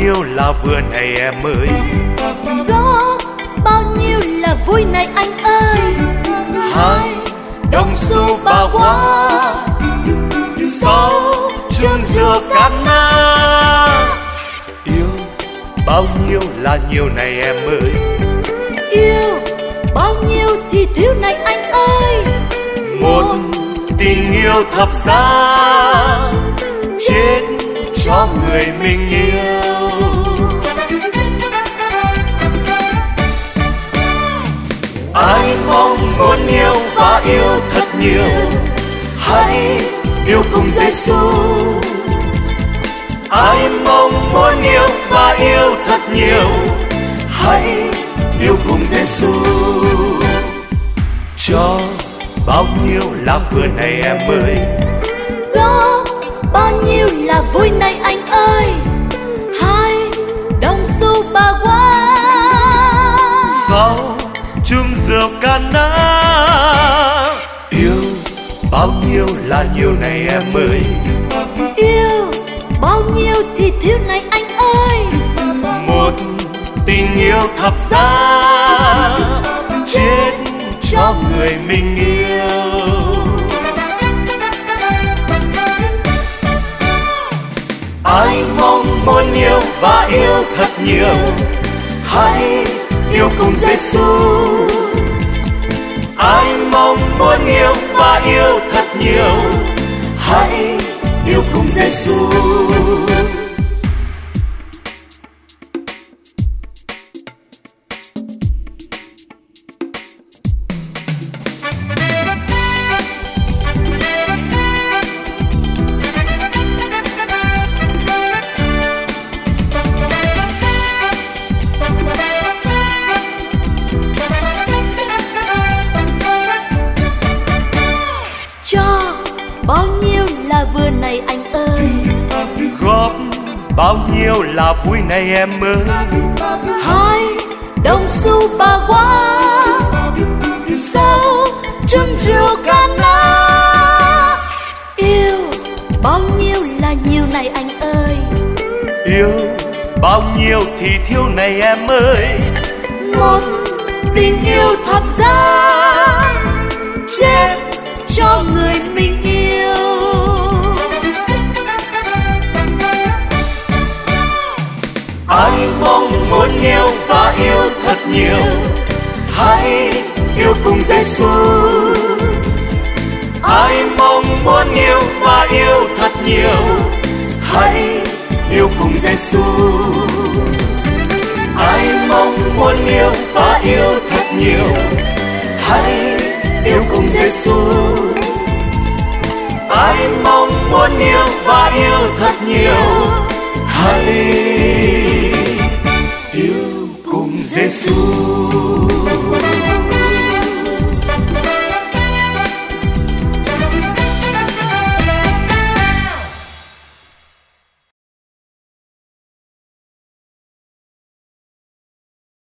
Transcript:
nhiêu là vừa này em ơi. Góp bao nhiêu là vui này anh ơi. Hai đồng xu ba hoa sáu chung rượu cana yêu bao nhiêu là nhiều này em ơi. Yêu bao nhiêu thì thiếu này anh ơi. Một tình yêu thập giá chết cho người mình yêu. Ai mong muốn yêu và yêu thật nhiều, hãy yêu cùng Giêsu ai mong muốn yêu và yêu thật nhiều, hãy yêu cùng Giêsu cho bao nhiêu là vừa này em ơi vui này anh ơi hai đồng xu ba hoa sáu chung rượu cana yêu bao nhiêu là nhiều này em ơi. Yêu bao nhiêu thì thiếu này anh ơi. Một tình yêu thập giá chết cho người mình yêu thương yêu và yêu thật nhiều. Hãy yêu cùng Giêsu ai mong muốn yêu và yêu thật nhiều. Nhiêu là vừa này anh ơi? Góp bao nhiêu là vui này em ơi? Hai đồng xu ba hoa. Sáu trăm rượu cana yêu bao nhiêu là nhiều này anh ơi? Yêu bao nhiêu thì thiếu này em ơi? Một tình yêu thập giá. Chết Giêsu ai mong muốn yêu và yêu thật nhiều, hãy yêu cùng Giêsu ai mong muốn yêu và yêu thật nhiều, hãy yêu cùng Giêsu ai mong muốn yêu và yêu thật nhiều, hãy yêu cùng Giêsu